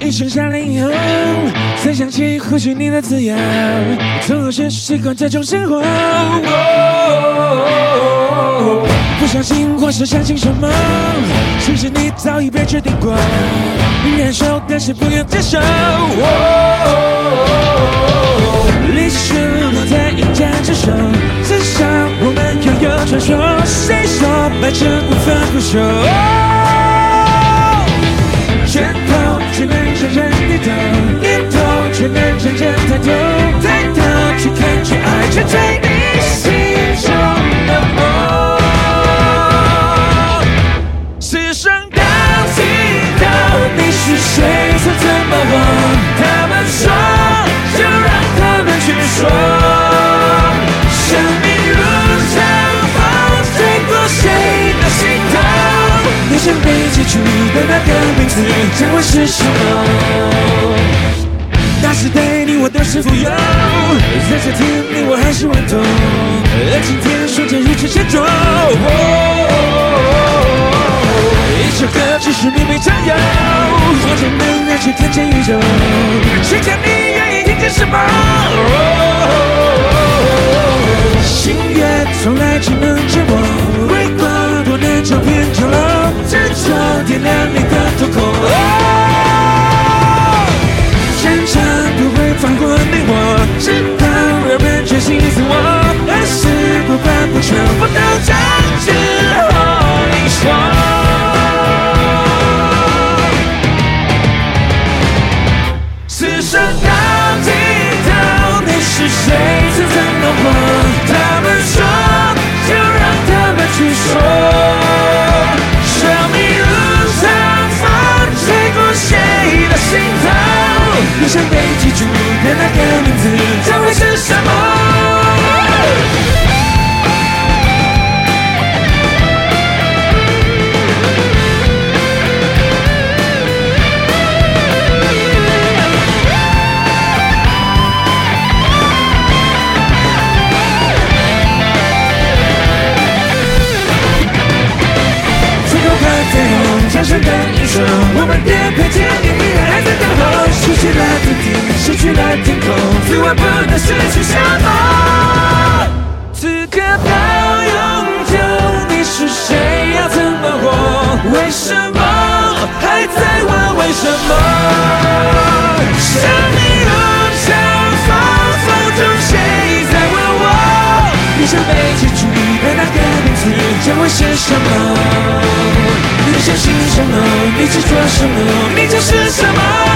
一声下令以后，才想起呼吸你的滋养，从何时习惯这种生活？不相信或是相信什么？其实你早已被决定过，忍受但是不愿接受。历史都在一战之首，至少我们拥有传说。谁说白纸无法不朽？让被记住的那个名字，将会是什么？那是对你我都是富有，在这天你我还是顽童，而今天瞬间如此沉重。一首歌只是你没占有，我只能让去看见宇宙，谁看你愿意听见什么？你想被记住的那个名字，将会是什么？最后看彩虹，掌声的英雄，我们颠沛不能失去什么？此刻到永久，你是谁？要怎么活？为什么还在问为什么？生命如长风，风中谁在问我？你想被记住的那个名字将会是什么？你相信什么？你执着什么？你就是什么？